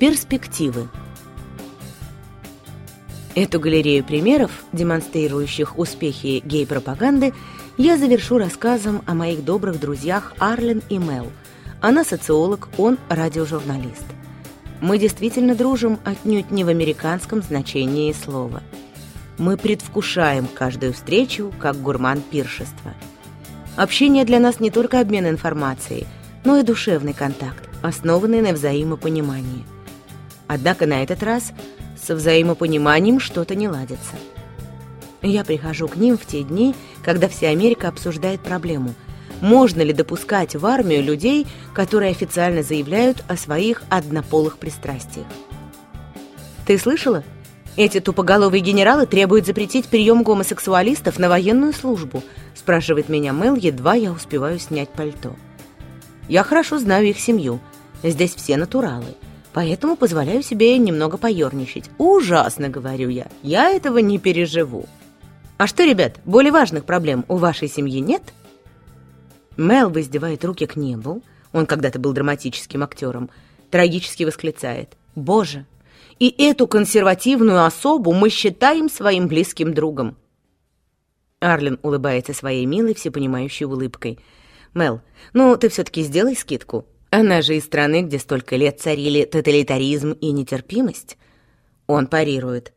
Перспективы. Эту галерею примеров, демонстрирующих успехи гей-пропаганды, я завершу рассказом о моих добрых друзьях Арлен и Мел. Она социолог, он радиожурналист. Мы действительно дружим отнюдь не в американском значении слова. Мы предвкушаем каждую встречу, как гурман пиршества. Общение для нас не только обмен информацией, но и душевный контакт, основанный на взаимопонимании. Однако на этот раз со взаимопониманием что-то не ладится. Я прихожу к ним в те дни, когда вся Америка обсуждает проблему. Можно ли допускать в армию людей, которые официально заявляют о своих однополых пристрастиях? Ты слышала? Эти тупоголовые генералы требуют запретить прием гомосексуалистов на военную службу, спрашивает меня Мэл, едва я успеваю снять пальто. Я хорошо знаю их семью. Здесь все натуралы. Поэтому позволяю себе немного поерничать. Ужасно, говорю я. Я этого не переживу. А что, ребят, более важных проблем у вашей семьи нет? Мел воздевает руки к небу. Он когда-то был драматическим актером. Трагически восклицает. Боже, и эту консервативную особу мы считаем своим близким другом. Арлен улыбается своей милой, всепонимающей улыбкой. «Мел, ну ты все-таки сделай скидку. Она же из страны, где столько лет царили тоталитаризм и нетерпимость. Он парирует.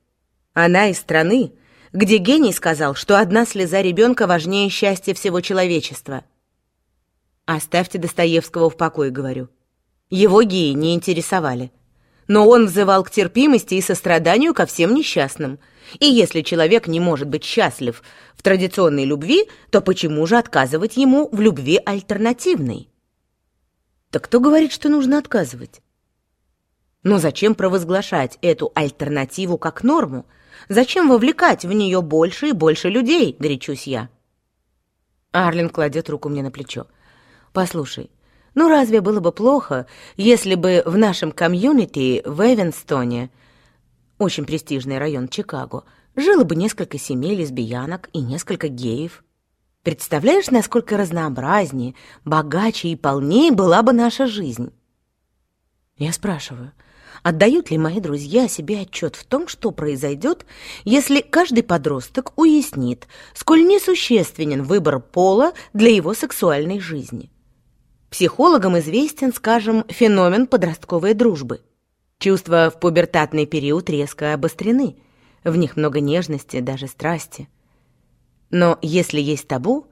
Она из страны, где гений сказал, что одна слеза ребенка важнее счастья всего человечества. Оставьте Достоевского в покое, говорю. Его геи не интересовали. Но он взывал к терпимости и состраданию ко всем несчастным. И если человек не может быть счастлив в традиционной любви, то почему же отказывать ему в любви альтернативной? Так кто говорит, что нужно отказывать? Но зачем провозглашать эту альтернативу как норму? Зачем вовлекать в нее больше и больше людей, горячусь я? Арлин кладет руку мне на плечо. Послушай, ну разве было бы плохо, если бы в нашем комьюнити в Эвенстоне, очень престижный район Чикаго, жило бы несколько семей лесбиянок и несколько геев? Представляешь, насколько разнообразнее, богаче и полнее была бы наша жизнь? Я спрашиваю, отдают ли мои друзья себе отчет в том, что произойдет, если каждый подросток уяснит, сколь несущественен выбор пола для его сексуальной жизни? Психологам известен, скажем, феномен подростковой дружбы. Чувства в пубертатный период резко обострены, в них много нежности, даже страсти – но если есть табу,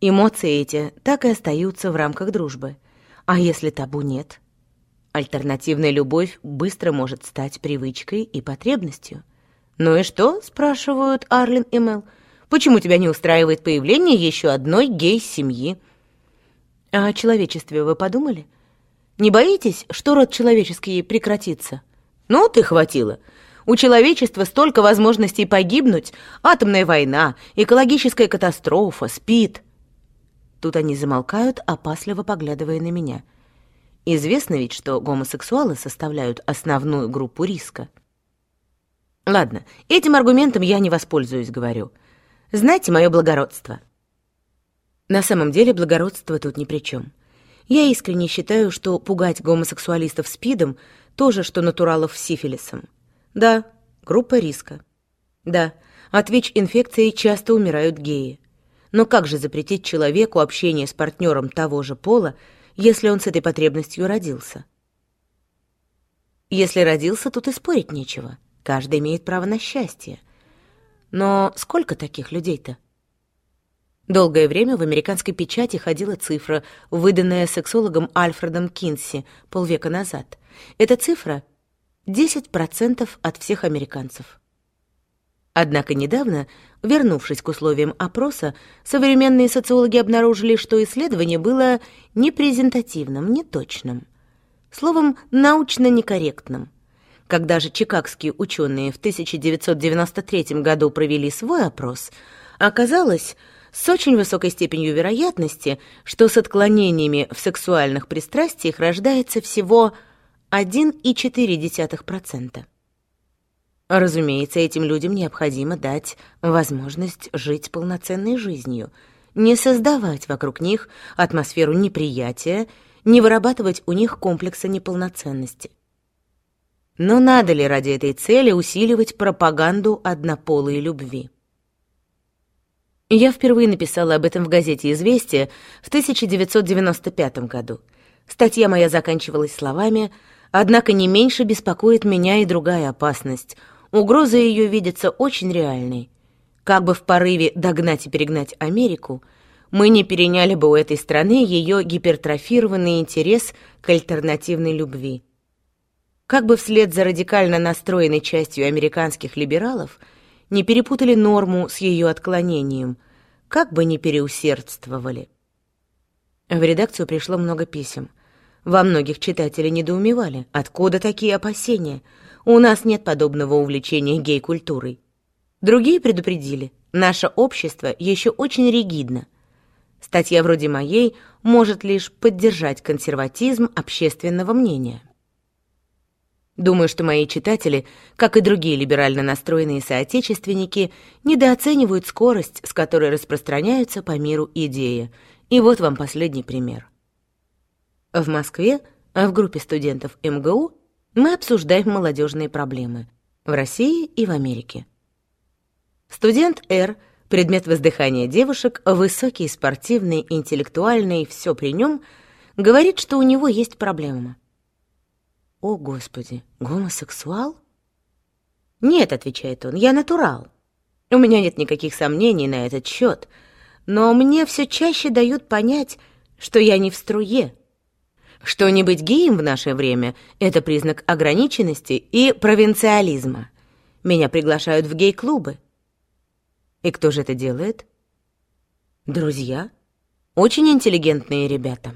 эмоции эти так и остаются в рамках дружбы. А если табу нет? Альтернативная любовь быстро может стать привычкой и потребностью. «Ну и что?» — спрашивают Арлин и Мел. «Почему тебя не устраивает появление еще одной гей-семьи?» «А о человечестве вы подумали? Не боитесь, что род человеческий прекратится?» «Ну, ты хватило. У человечества столько возможностей погибнуть. Атомная война, экологическая катастрофа, спид. Тут они замолкают, опасливо поглядывая на меня. Известно ведь, что гомосексуалы составляют основную группу риска. Ладно, этим аргументом я не воспользуюсь, говорю. Знаете мое благородство? На самом деле благородство тут ни при чем. Я искренне считаю, что пугать гомосексуалистов СПИДом — то же, что натуралов сифилисом. Да, группа риска. Да, от ВИЧ-инфекции часто умирают геи. Но как же запретить человеку общение с партнером того же пола, если он с этой потребностью родился? Если родился, тут и спорить нечего. Каждый имеет право на счастье. Но сколько таких людей-то? Долгое время в американской печати ходила цифра, выданная сексологом Альфредом Кинси полвека назад. Эта цифра 10% от всех американцев. Однако недавно, вернувшись к условиям опроса, современные социологи обнаружили, что исследование было непрезентативным, неточным. Словом, научно некорректным. Когда же чикагские ученые в 1993 году провели свой опрос, оказалось с очень высокой степенью вероятности, что с отклонениями в сексуальных пристрастиях рождается всего 1,4%. Разумеется, этим людям необходимо дать возможность жить полноценной жизнью, не создавать вокруг них атмосферу неприятия, не вырабатывать у них комплекса неполноценности. Но надо ли ради этой цели усиливать пропаганду однополой любви? Я впервые написала об этом в газете «Известия» в 1995 году. Статья моя заканчивалась словами «Однако не меньше беспокоит меня и другая опасность. Угроза ее видится очень реальной. Как бы в порыве догнать и перегнать Америку, мы не переняли бы у этой страны ее гипертрофированный интерес к альтернативной любви. Как бы вслед за радикально настроенной частью американских либералов – не перепутали норму с ее отклонением, как бы не переусердствовали. В редакцию пришло много писем. Во многих читатели недоумевали, откуда такие опасения. У нас нет подобного увлечения гей-культурой. Другие предупредили, наше общество еще очень ригидно. Статья вроде моей может лишь поддержать консерватизм общественного мнения. Думаю, что мои читатели, как и другие либерально настроенные соотечественники, недооценивают скорость, с которой распространяются по миру идеи. И вот вам последний пример. В Москве, а в группе студентов МГУ, мы обсуждаем молодежные проблемы в России и в Америке. Студент Р, предмет воздыхания девушек, высокий, спортивный, интеллектуальный, все при нем, говорит, что у него есть проблема. «О, Господи, гомосексуал?» «Нет», — отвечает он, — «я натурал. У меня нет никаких сомнений на этот счет, но мне все чаще дают понять, что я не в струе, что не быть геем в наше время — это признак ограниченности и провинциализма. Меня приглашают в гей-клубы. И кто же это делает? Друзья. Очень интеллигентные ребята.